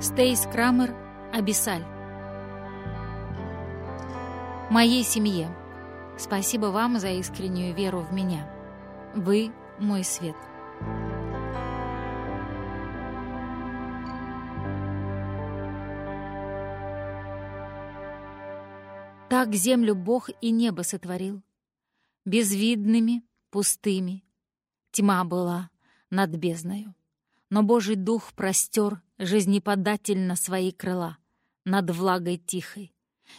Стейс Крамер, Абиссаль. Моей семье. Спасибо вам за искреннюю веру в меня. Вы — мой свет. Так землю Бог и небо сотворил. Безвидными, пустыми. Тьма была над бездною. Но Божий Дух простер жизнеподательно свои крыла над влагой тихой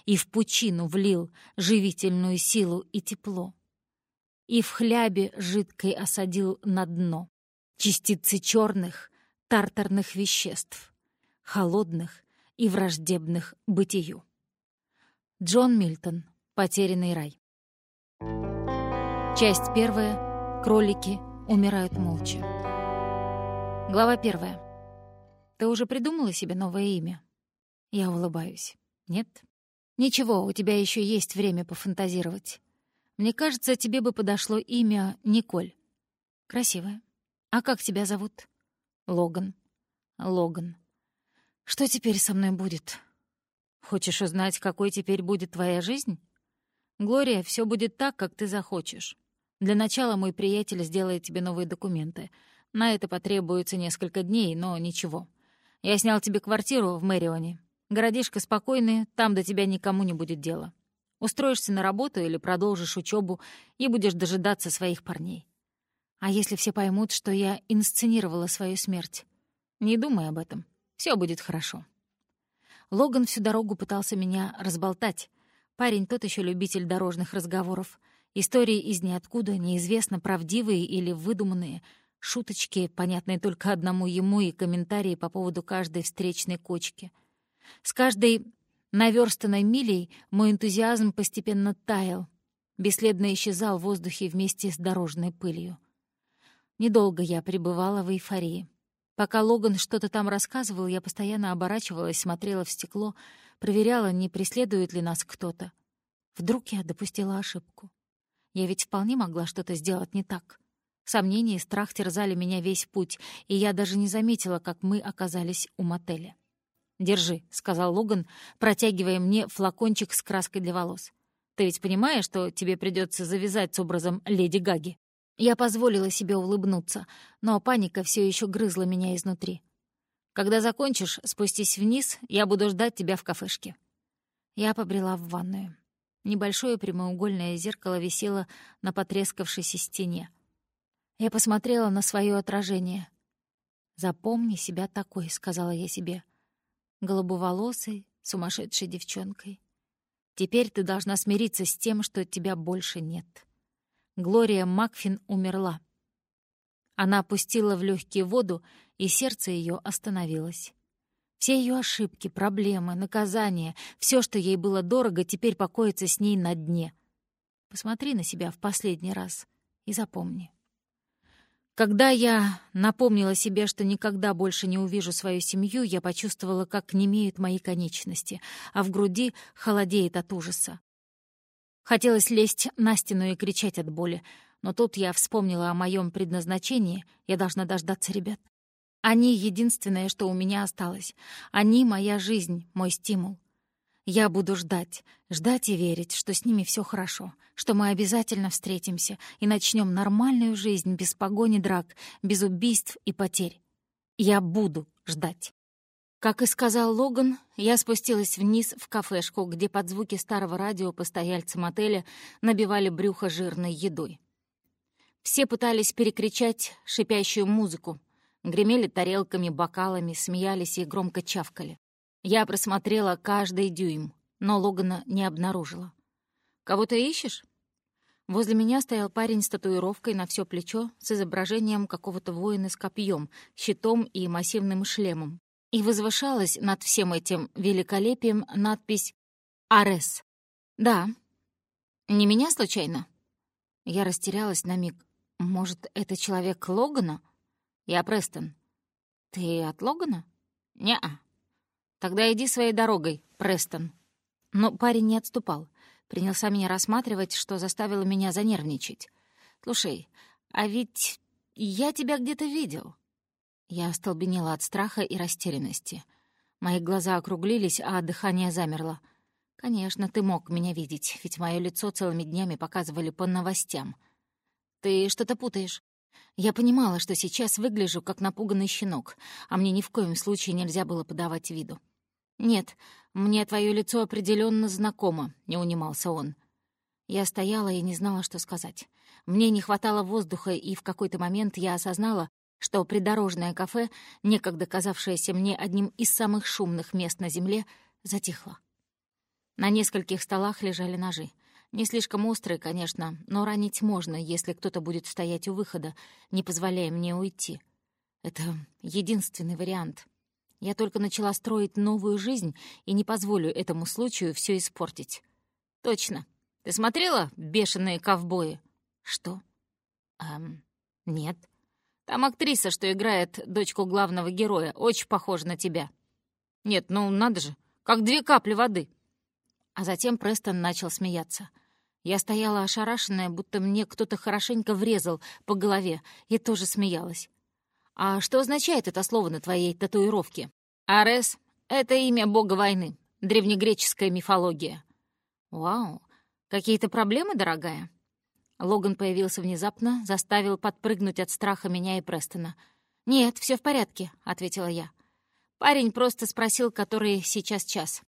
и в пучину влил живительную силу и тепло. И в хлябе жидкой осадил на дно частицы черных тартарных веществ, холодных и враждебных бытию. Джон Мильтон. Потерянный рай. Часть первая. Кролики умирают молча. Глава первая. Ты уже придумала себе новое имя? Я улыбаюсь. Нет? Ничего, у тебя еще есть время пофантазировать. Мне кажется, тебе бы подошло имя Николь. Красивое. А как тебя зовут? Логан. Логан. Что теперь со мной будет? Хочешь узнать, какой теперь будет твоя жизнь? Глория, все будет так, как ты захочешь. Для начала мой приятель сделает тебе новые документы. На это потребуется несколько дней, но ничего. Я снял тебе квартиру в Мэрионе. Городишко спокойный, там до тебя никому не будет дела. Устроишься на работу или продолжишь учебу и будешь дожидаться своих парней. А если все поймут, что я инсценировала свою смерть? Не думай об этом. Все будет хорошо. Логан всю дорогу пытался меня разболтать. Парень тот еще любитель дорожных разговоров. Истории из ниоткуда, неизвестно, правдивые или выдуманные. Шуточки, понятные только одному ему, и комментарии по поводу каждой встречной кочки. С каждой наверстанной милей мой энтузиазм постепенно таял, бесследно исчезал в воздухе вместе с дорожной пылью. Недолго я пребывала в эйфории. Пока Логан что-то там рассказывал, я постоянно оборачивалась, смотрела в стекло, проверяла, не преследует ли нас кто-то. Вдруг я допустила ошибку. Я ведь вполне могла что-то сделать не так. Сомнения и страх терзали меня весь путь, и я даже не заметила, как мы оказались у мотеля. «Держи», — сказал Логан, протягивая мне флакончик с краской для волос. «Ты ведь понимаешь, что тебе придется завязать с образом леди Гаги?» Я позволила себе улыбнуться, но паника все еще грызла меня изнутри. «Когда закончишь, спустись вниз, я буду ждать тебя в кафешке». Я побрела в ванную. Небольшое прямоугольное зеркало висело на потрескавшейся стене. Я посмотрела на свое отражение. «Запомни себя такой», — сказала я себе. Голубоволосой, сумасшедшей девчонкой. Теперь ты должна смириться с тем, что тебя больше нет. Глория Макфин умерла. Она опустила в легкие воду, и сердце ее остановилось. Все ее ошибки, проблемы, наказания, все, что ей было дорого, теперь покоится с ней на дне. Посмотри на себя в последний раз и запомни. Когда я напомнила себе, что никогда больше не увижу свою семью, я почувствовала, как немеют мои конечности, а в груди холодеет от ужаса. Хотелось лезть на стену и кричать от боли, но тут я вспомнила о моем предназначении, я должна дождаться ребят. Они — единственное, что у меня осталось. Они — моя жизнь, мой стимул. Я буду ждать, ждать и верить, что с ними все хорошо, что мы обязательно встретимся и начнем нормальную жизнь без погони драк, без убийств и потерь. Я буду ждать. Как и сказал Логан, я спустилась вниз в кафешку, где под звуки старого радио постояльцы мотеля набивали брюхо жирной едой. Все пытались перекричать шипящую музыку, гремели тарелками, бокалами, смеялись и громко чавкали. Я просмотрела каждый дюйм, но Логана не обнаружила. «Кого ты ищешь?» Возле меня стоял парень с татуировкой на все плечо с изображением какого-то воина с копьем, щитом и массивным шлемом. И возвышалась над всем этим великолепием надпись «Арес». «Да. Не меня, случайно?» Я растерялась на миг. «Может, это человек Логана?» «Я Престон». «Ты от Логана?» «Не-а». «Тогда иди своей дорогой, Престон». Но парень не отступал. Принялся меня рассматривать, что заставило меня занервничать. «Слушай, а ведь я тебя где-то видел». Я остолбенела от страха и растерянности. Мои глаза округлились, а дыхание замерло. Конечно, ты мог меня видеть, ведь мое лицо целыми днями показывали по новостям. Ты что-то путаешь. Я понимала, что сейчас выгляжу как напуганный щенок, а мне ни в коем случае нельзя было подавать виду. «Нет, мне твое лицо определенно знакомо», — не унимался он. Я стояла и не знала, что сказать. Мне не хватало воздуха, и в какой-то момент я осознала, что придорожное кафе, некогда казавшееся мне одним из самых шумных мест на земле, затихло. На нескольких столах лежали ножи. Не слишком острые, конечно, но ранить можно, если кто-то будет стоять у выхода, не позволяя мне уйти. Это единственный вариант. Я только начала строить новую жизнь и не позволю этому случаю все испортить. Точно. Ты смотрела «Бешеные ковбои»? Что? Эм, нет. Там актриса, что играет дочку главного героя, очень похожа на тебя. Нет, ну надо же, как две капли воды. А затем Престон начал смеяться. Я стояла ошарашенная, будто мне кто-то хорошенько врезал по голове, и тоже смеялась. «А что означает это слово на твоей татуировке?» «Арес — это имя бога войны, древнегреческая мифология». «Вау, какие-то проблемы, дорогая?» Логан появился внезапно, заставил подпрыгнуть от страха меня и Престона. «Нет, все в порядке», — ответила я. Парень просто спросил, который сейчас час.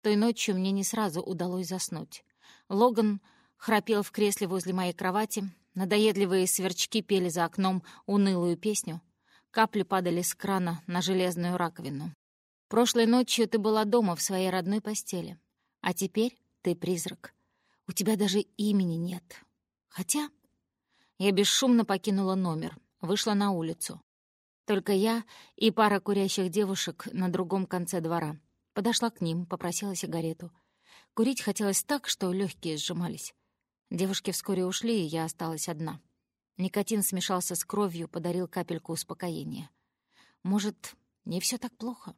Той ночью мне не сразу удалось заснуть. Логан храпел в кресле возле моей кровати, надоедливые сверчки пели за окном унылую песню, капли падали с крана на железную раковину. Прошлой ночью ты была дома в своей родной постели, а теперь ты призрак. У тебя даже имени нет. Хотя... Я бесшумно покинула номер, вышла на улицу. Только я и пара курящих девушек на другом конце двора. Подошла к ним, попросила сигарету — Курить хотелось так, что легкие сжимались. Девушки вскоре ушли, и я осталась одна. Никотин смешался с кровью, подарил капельку успокоения. Может, не все так плохо?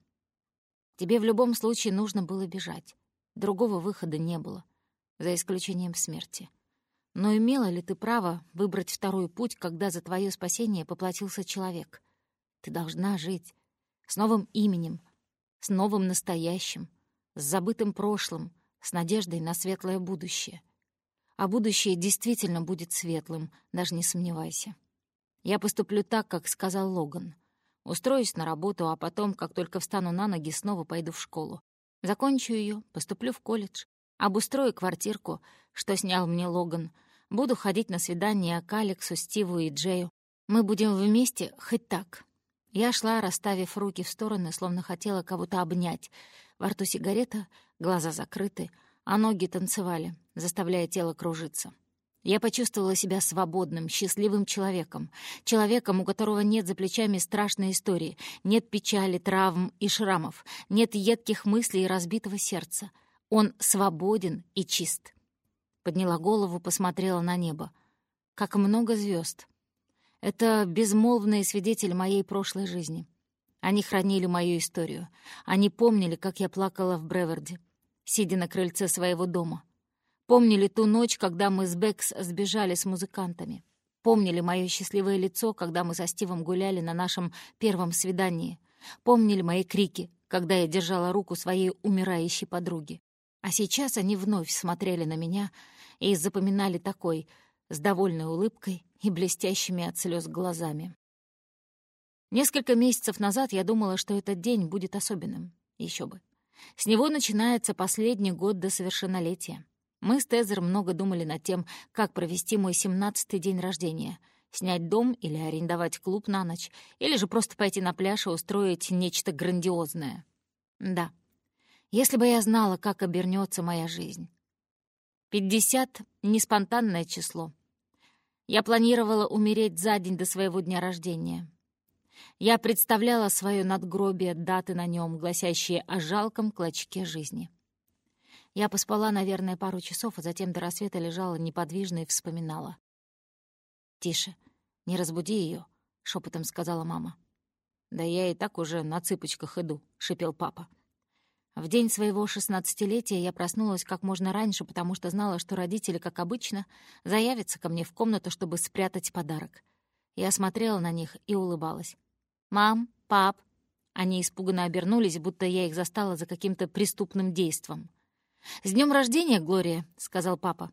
Тебе в любом случае нужно было бежать. Другого выхода не было, за исключением смерти. Но имела ли ты право выбрать второй путь, когда за твое спасение поплатился человек? Ты должна жить. С новым именем, с новым настоящим, с забытым прошлым, с надеждой на светлое будущее. А будущее действительно будет светлым, даже не сомневайся. Я поступлю так, как сказал Логан. Устроюсь на работу, а потом, как только встану на ноги, снова пойду в школу. Закончу ее, поступлю в колледж, обустрою квартирку, что снял мне Логан. Буду ходить на свидания к Алексу, Стиву и Джею. Мы будем вместе хоть так. Я шла, расставив руки в стороны, словно хотела кого-то обнять. Во рту сигарета, глаза закрыты, а ноги танцевали, заставляя тело кружиться. Я почувствовала себя свободным, счастливым человеком. Человеком, у которого нет за плечами страшной истории, нет печали, травм и шрамов, нет едких мыслей и разбитого сердца. Он свободен и чист. Подняла голову, посмотрела на небо. Как много звезд. Это безмолвный свидетель моей прошлой жизни. Они хранили мою историю. Они помнили, как я плакала в Бреверде, сидя на крыльце своего дома. Помнили ту ночь, когда мы с Бэкс сбежали с музыкантами. Помнили мое счастливое лицо, когда мы со Стивом гуляли на нашем первом свидании. Помнили мои крики, когда я держала руку своей умирающей подруги. А сейчас они вновь смотрели на меня и запоминали такой, с довольной улыбкой и блестящими от слез глазами. Несколько месяцев назад я думала, что этот день будет особенным. Еще бы. С него начинается последний год до совершеннолетия. Мы с Тезер много думали над тем, как провести мой семнадцатый день рождения. Снять дом или арендовать клуб на ночь, или же просто пойти на пляж и устроить нечто грандиозное. Да, если бы я знала, как обернется моя жизнь. Пятьдесят — не спонтанное число. Я планировала умереть за день до своего дня рождения. Я представляла свое надгробие, даты на нем, гласящие о жалком клочке жизни. Я поспала, наверное, пару часов, а затем до рассвета лежала неподвижно и вспоминала. «Тише, не разбуди ее, шепотом сказала мама. «Да я и так уже на цыпочках иду», — шипел папа. В день своего шестнадцатилетия я проснулась как можно раньше, потому что знала, что родители, как обычно, заявятся ко мне в комнату, чтобы спрятать подарок. Я смотрела на них и улыбалась. «Мам, пап, Они испуганно обернулись, будто я их застала за каким-то преступным действом. «С днем рождения, Глория!» — сказал папа.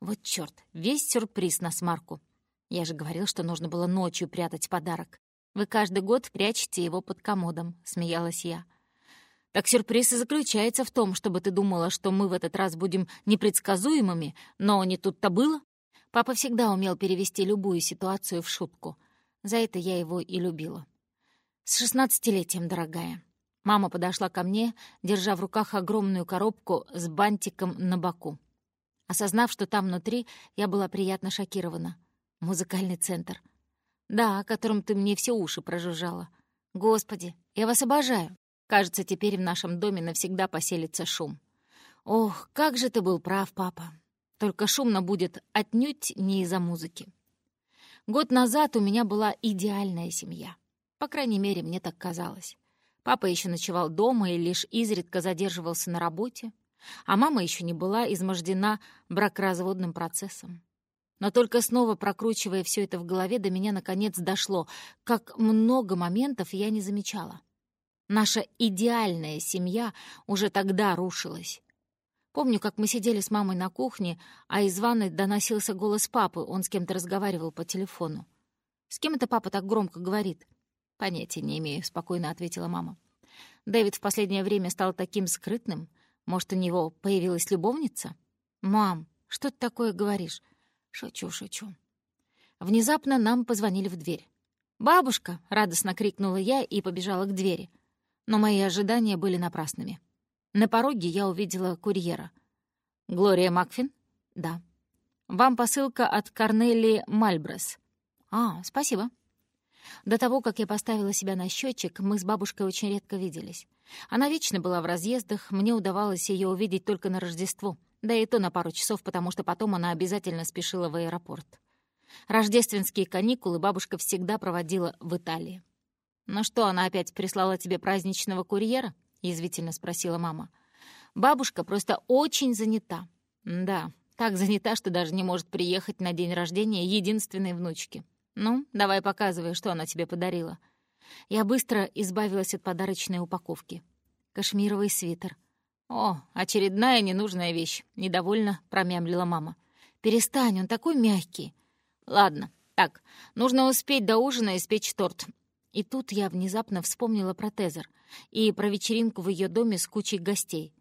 «Вот чёрт, весь сюрприз на смарку. Я же говорил, что нужно было ночью прятать подарок. Вы каждый год прячете его под комодом», — смеялась я. «Так сюрприз и заключается в том, чтобы ты думала, что мы в этот раз будем непредсказуемыми, но не тут-то было». Папа всегда умел перевести любую ситуацию в шутку. За это я его и любила. «С шестнадцатилетием, дорогая». Мама подошла ко мне, держа в руках огромную коробку с бантиком на боку. Осознав, что там внутри, я была приятно шокирована. Музыкальный центр. Да, о котором ты мне все уши прожужжала. Господи, я вас обожаю. Кажется, теперь в нашем доме навсегда поселится шум. Ох, как же ты был прав, папа. Только шумно будет отнюдь не из-за музыки. Год назад у меня была идеальная семья. По крайней мере, мне так казалось. Папа еще ночевал дома и лишь изредка задерживался на работе, а мама еще не была измождена бракоразводным процессом. Но только снова прокручивая все это в голове, до меня наконец дошло, как много моментов я не замечала. Наша идеальная семья уже тогда рушилась. Помню, как мы сидели с мамой на кухне, а из ванной доносился голос папы, он с кем-то разговаривал по телефону. «С кем это папа так громко говорит?» «Понятия не имею», — спокойно ответила мама. «Дэвид в последнее время стал таким скрытным. Может, у него появилась любовница?» «Мам, что ты такое говоришь?» «Шучу, шучу». Внезапно нам позвонили в дверь. «Бабушка!» — радостно крикнула я и побежала к двери. Но мои ожидания были напрасными. На пороге я увидела курьера. «Глория Макфин?» «Да». «Вам посылка от Корнелии Мальбрес». «А, спасибо». До того, как я поставила себя на счетчик, мы с бабушкой очень редко виделись. Она вечно была в разъездах, мне удавалось ее увидеть только на Рождество, да и то на пару часов, потому что потом она обязательно спешила в аэропорт. Рождественские каникулы бабушка всегда проводила в Италии. «Ну что, она опять прислала тебе праздничного курьера?» — язвительно спросила мама. «Бабушка просто очень занята. Да, так занята, что даже не может приехать на день рождения единственной внучки. «Ну, давай показывай, что она тебе подарила». Я быстро избавилась от подарочной упаковки. Кашмировый свитер. «О, очередная ненужная вещь», — недовольно промямлила мама. «Перестань, он такой мягкий». «Ладно, так, нужно успеть до ужина испечь торт». И тут я внезапно вспомнила про Тезер и про вечеринку в ее доме с кучей гостей.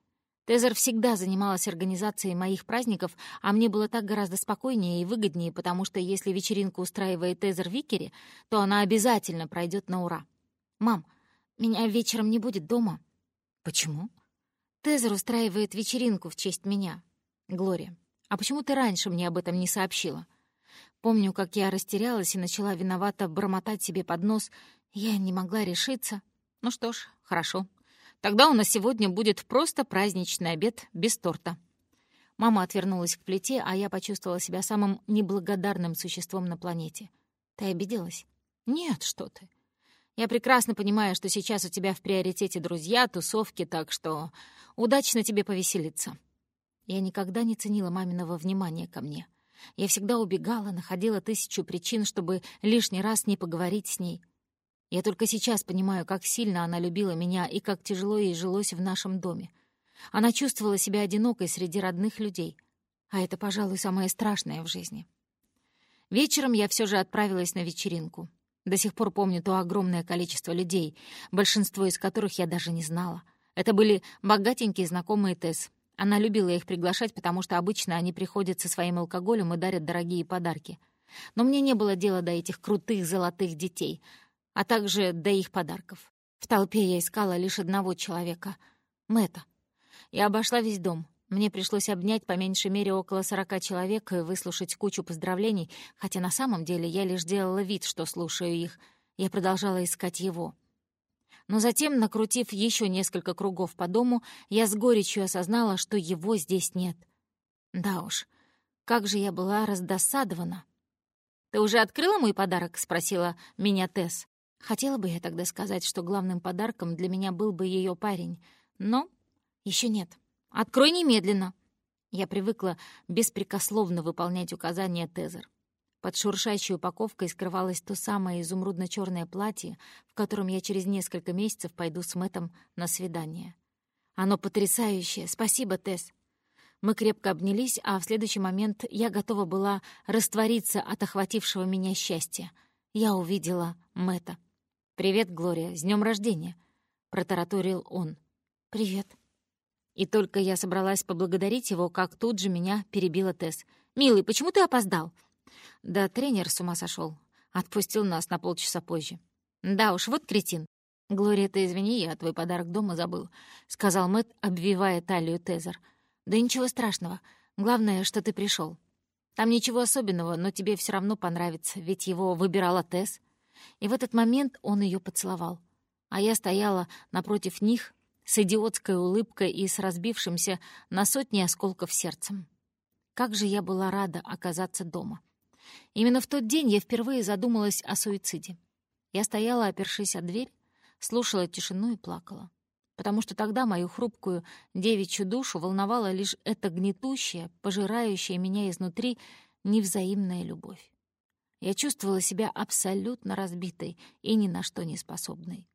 Тезер всегда занималась организацией моих праздников, а мне было так гораздо спокойнее и выгоднее, потому что если вечеринку устраивает Тезер Викери, то она обязательно пройдет на ура. «Мам, меня вечером не будет дома». «Почему?» «Тезер устраивает вечеринку в честь меня». «Глория, а почему ты раньше мне об этом не сообщила?» Помню, как я растерялась и начала виновато бормотать себе под нос. Я не могла решиться. Ну что ж, хорошо. Тогда у нас сегодня будет просто праздничный обед без торта». Мама отвернулась к плите, а я почувствовала себя самым неблагодарным существом на планете. «Ты обиделась?» «Нет, что ты. Я прекрасно понимаю, что сейчас у тебя в приоритете друзья, тусовки, так что удачно тебе повеселиться». Я никогда не ценила маминого внимания ко мне. Я всегда убегала, находила тысячу причин, чтобы лишний раз не поговорить с ней. Я только сейчас понимаю, как сильно она любила меня и как тяжело ей жилось в нашем доме. Она чувствовала себя одинокой среди родных людей. А это, пожалуй, самое страшное в жизни. Вечером я все же отправилась на вечеринку. До сих пор помню то огромное количество людей, большинство из которых я даже не знала. Это были богатенькие знакомые Тесс. Она любила их приглашать, потому что обычно они приходят со своим алкоголем и дарят дорогие подарки. Но мне не было дела до этих крутых золотых детей — а также до их подарков. В толпе я искала лишь одного человека — Мэтта. Я обошла весь дом. Мне пришлось обнять по меньшей мере около сорока человек и выслушать кучу поздравлений, хотя на самом деле я лишь делала вид, что слушаю их. Я продолжала искать его. Но затем, накрутив еще несколько кругов по дому, я с горечью осознала, что его здесь нет. Да уж, как же я была раздосадована. «Ты уже открыла мой подарок?» — спросила меня Тесс. Хотела бы я тогда сказать, что главным подарком для меня был бы ее парень, но еще нет. «Открой немедленно!» Я привыкла беспрекословно выполнять указания Тезер. Под шуршащей упаковкой скрывалось то самое изумрудно черное платье, в котором я через несколько месяцев пойду с Мэтом на свидание. Оно потрясающее. Спасибо, Тесс. Мы крепко обнялись, а в следующий момент я готова была раствориться от охватившего меня счастья. Я увидела Мэта. «Привет, Глория, с днем рождения!» — протараторил он. «Привет». И только я собралась поблагодарить его, как тут же меня перебила Тесс. «Милый, почему ты опоздал?» «Да тренер с ума сошел. Отпустил нас на полчаса позже». «Да уж, вот кретин». «Глория, ты извини, я твой подарок дома забыл», — сказал Мэт, обвивая талию Тезер. «Да ничего страшного. Главное, что ты пришел. Там ничего особенного, но тебе все равно понравится, ведь его выбирала Тесс». И в этот момент он ее поцеловал. А я стояла напротив них с идиотской улыбкой и с разбившимся на сотни осколков сердцем. Как же я была рада оказаться дома. Именно в тот день я впервые задумалась о суициде. Я стояла, опершись о дверь, слушала тишину и плакала. Потому что тогда мою хрупкую девичью душу волновала лишь эта гнетущая, пожирающая меня изнутри невзаимная любовь. Я чувствовала себя абсолютно разбитой и ни на что не способной.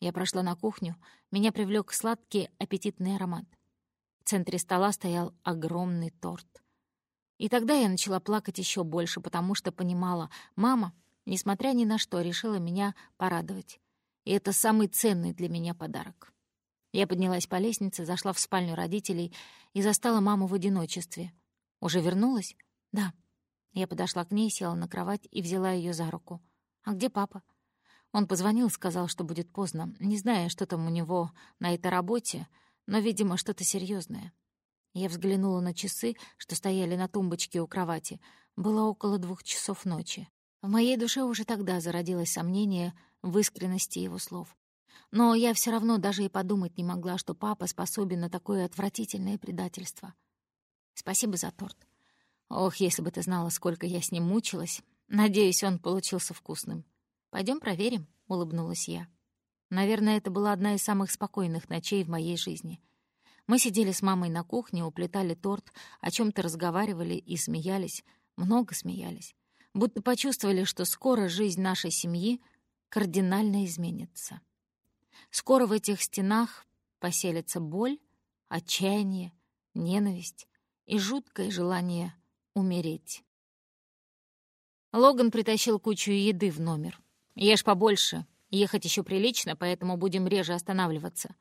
Я прошла на кухню, меня привлек сладкий аппетитный аромат. В центре стола стоял огромный торт. И тогда я начала плакать еще больше, потому что понимала, мама, несмотря ни на что, решила меня порадовать. И это самый ценный для меня подарок. Я поднялась по лестнице, зашла в спальню родителей и застала маму в одиночестве. «Уже вернулась?» «Да». Я подошла к ней, села на кровать и взяла ее за руку. «А где папа?» Он позвонил, сказал, что будет поздно, не зная, что там у него на этой работе, но, видимо, что-то серьезное. Я взглянула на часы, что стояли на тумбочке у кровати. Было около двух часов ночи. В моей душе уже тогда зародилось сомнение в искренности его слов. Но я все равно даже и подумать не могла, что папа способен на такое отвратительное предательство. Спасибо за торт. Ох, если бы ты знала, сколько я с ним мучилась. Надеюсь, он получился вкусным. Пойдем проверим», — улыбнулась я. Наверное, это была одна из самых спокойных ночей в моей жизни. Мы сидели с мамой на кухне, уплетали торт, о чем то разговаривали и смеялись, много смеялись. Будто почувствовали, что скоро жизнь нашей семьи кардинально изменится. Скоро в этих стенах поселится боль, отчаяние, ненависть и жуткое желание умереть. Логан притащил кучу еды в номер. Ешь побольше. Ехать еще прилично, поэтому будем реже останавливаться.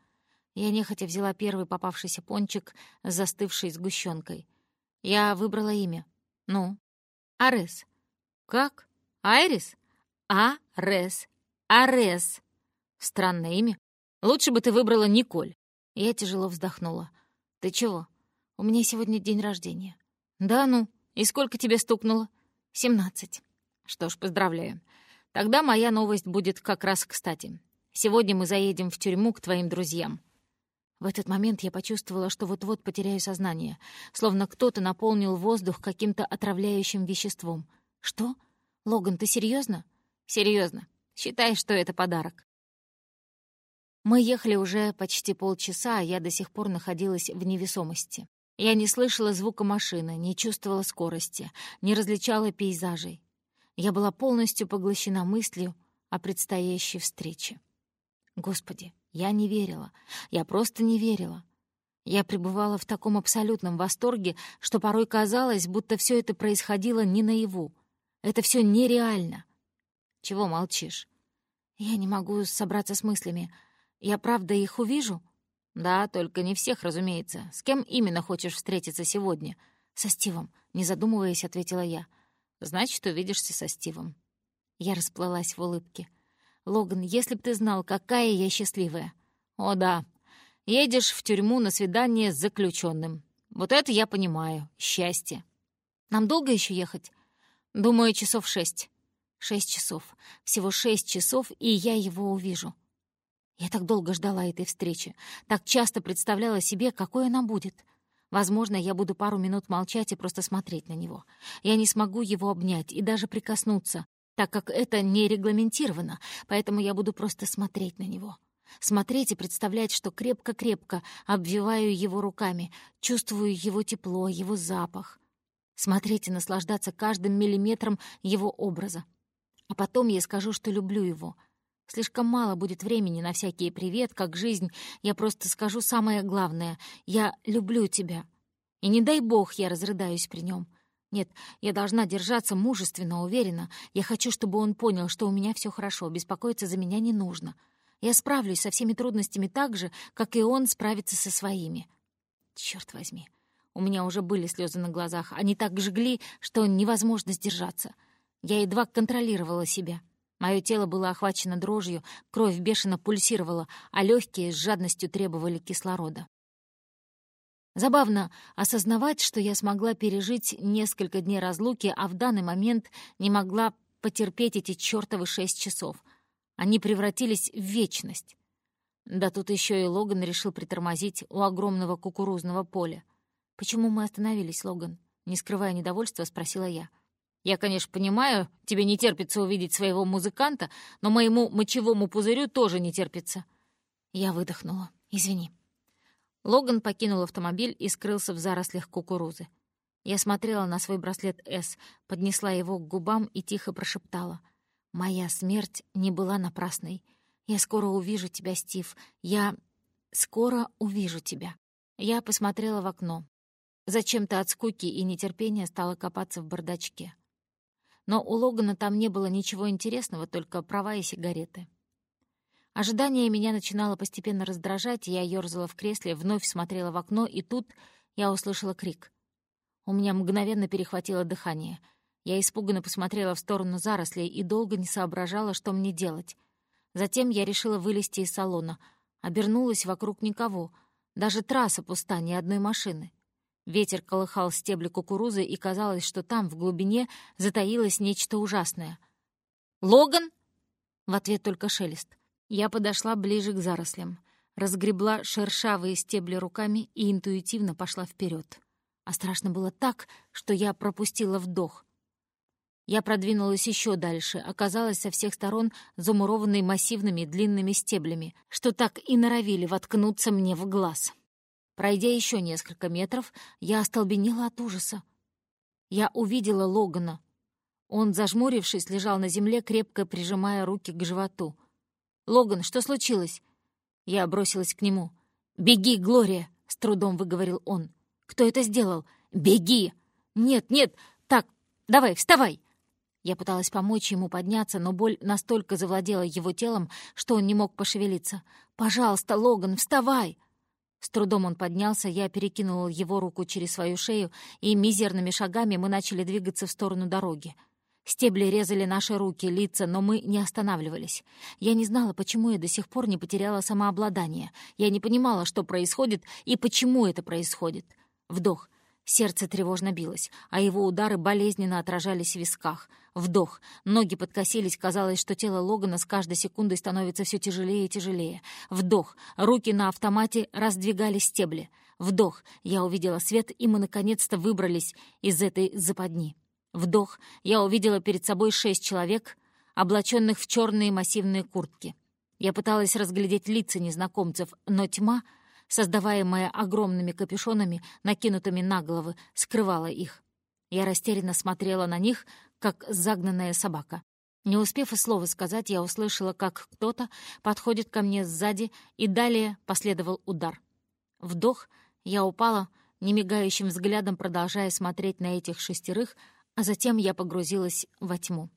Я нехотя взяла первый попавшийся пончик с застывшей сгущенкой. Я выбрала имя. Ну? Арес. Как? Айрис? Арес. Арес. Странное имя. Лучше бы ты выбрала Николь. Я тяжело вздохнула. Ты чего? У меня сегодня день рождения. Да ну, и сколько тебе стукнуло? Семнадцать. Что ж, поздравляю. Тогда моя новость будет как раз кстати. Сегодня мы заедем в тюрьму к твоим друзьям». В этот момент я почувствовала, что вот-вот потеряю сознание, словно кто-то наполнил воздух каким-то отравляющим веществом. «Что? Логан, ты серьезно? Серьезно. Считай, что это подарок». Мы ехали уже почти полчаса, а я до сих пор находилась в невесомости. Я не слышала звука машины, не чувствовала скорости, не различала пейзажей. Я была полностью поглощена мыслью о предстоящей встрече. Господи, я не верила. Я просто не верила. Я пребывала в таком абсолютном восторге, что порой казалось, будто все это происходило не наяву. Это все нереально. Чего молчишь? Я не могу собраться с мыслями. Я правда их увижу? Да, только не всех, разумеется. С кем именно хочешь встретиться сегодня? Со Стивом, не задумываясь, ответила я. Значит, увидишься со Стивом». Я расплылась в улыбке. «Логан, если б ты знал, какая я счастливая!» «О, да. Едешь в тюрьму на свидание с заключенным. Вот это я понимаю. Счастье. Нам долго еще ехать?» «Думаю, часов шесть». «Шесть часов. Всего шесть часов, и я его увижу». Я так долго ждала этой встречи, так часто представляла себе, какой она будет — Возможно, я буду пару минут молчать и просто смотреть на него. Я не смогу его обнять и даже прикоснуться, так как это не регламентировано, поэтому я буду просто смотреть на него. Смотреть и представлять, что крепко-крепко обвиваю его руками, чувствую его тепло, его запах. смотреть и наслаждаться каждым миллиметром его образа. А потом я скажу, что люблю его. Слишком мало будет времени на всякие «привет», как жизнь. Я просто скажу самое главное. Я люблю тебя. И не дай бог я разрыдаюсь при нем. Нет, я должна держаться мужественно, уверенно. Я хочу, чтобы он понял, что у меня все хорошо, беспокоиться за меня не нужно. Я справлюсь со всеми трудностями так же, как и он справится со своими. Черт возьми, у меня уже были слезы на глазах. Они так жгли, что невозможно сдержаться. Я едва контролировала себя. Мое тело было охвачено дрожью, кровь бешено пульсировала, а легкие с жадностью требовали кислорода. Забавно осознавать, что я смогла пережить несколько дней разлуки, а в данный момент не могла потерпеть эти чертовы шесть часов. Они превратились в вечность. Да тут еще и Логан решил притормозить у огромного кукурузного поля. «Почему мы остановились, Логан?» Не скрывая недовольства, спросила я. «Я, конечно, понимаю, тебе не терпится увидеть своего музыканта, но моему мочевому пузырю тоже не терпится». Я выдохнула. «Извини». Логан покинул автомобиль и скрылся в зарослях кукурузы. Я смотрела на свой браслет «С», поднесла его к губам и тихо прошептала. «Моя смерть не была напрасной. Я скоро увижу тебя, Стив. Я скоро увижу тебя». Я посмотрела в окно. Зачем-то от скуки и нетерпения стала копаться в бардачке. Но у Логана там не было ничего интересного, только права и сигареты. Ожидание меня начинало постепенно раздражать, я ёрзала в кресле, вновь смотрела в окно, и тут я услышала крик. У меня мгновенно перехватило дыхание. Я испуганно посмотрела в сторону зарослей и долго не соображала, что мне делать. Затем я решила вылезти из салона. Обернулась вокруг никого. Даже трасса пуста, ни одной машины. Ветер колыхал стебли кукурузы, и казалось, что там, в глубине, затаилось нечто ужасное. «Логан?» В ответ только шелест. Я подошла ближе к зарослям, разгребла шершавые стебли руками и интуитивно пошла вперед. А страшно было так, что я пропустила вдох. Я продвинулась еще дальше, оказалась со всех сторон замурованной массивными длинными стеблями, что так и норовили воткнуться мне в глаз. Пройдя еще несколько метров, я остолбенела от ужаса. Я увидела Логана. Он, зажмурившись, лежал на земле, крепко прижимая руки к животу — «Логан, что случилось?» Я бросилась к нему. «Беги, Глория!» — с трудом выговорил он. «Кто это сделал? Беги!» «Нет, нет! Так, давай, вставай!» Я пыталась помочь ему подняться, но боль настолько завладела его телом, что он не мог пошевелиться. «Пожалуйста, Логан, вставай!» С трудом он поднялся, я перекинула его руку через свою шею, и мизерными шагами мы начали двигаться в сторону дороги. Стебли резали наши руки, лица, но мы не останавливались. Я не знала, почему я до сих пор не потеряла самообладание. Я не понимала, что происходит и почему это происходит. Вдох. Сердце тревожно билось, а его удары болезненно отражались в висках. Вдох. Ноги подкосились, казалось, что тело Логана с каждой секундой становится все тяжелее и тяжелее. Вдох. Руки на автомате раздвигали стебли. Вдох. Я увидела свет, и мы наконец-то выбрались из этой западни. Вдох. Я увидела перед собой шесть человек, облаченных в черные массивные куртки. Я пыталась разглядеть лица незнакомцев, но тьма, создаваемая огромными капюшонами, накинутыми на головы, скрывала их. Я растерянно смотрела на них, как загнанная собака. Не успев и слова сказать, я услышала, как кто-то подходит ко мне сзади, и далее последовал удар. Вдох, я упала, немигающим взглядом продолжая смотреть на этих шестерых, а затем я погрузилась во тьму.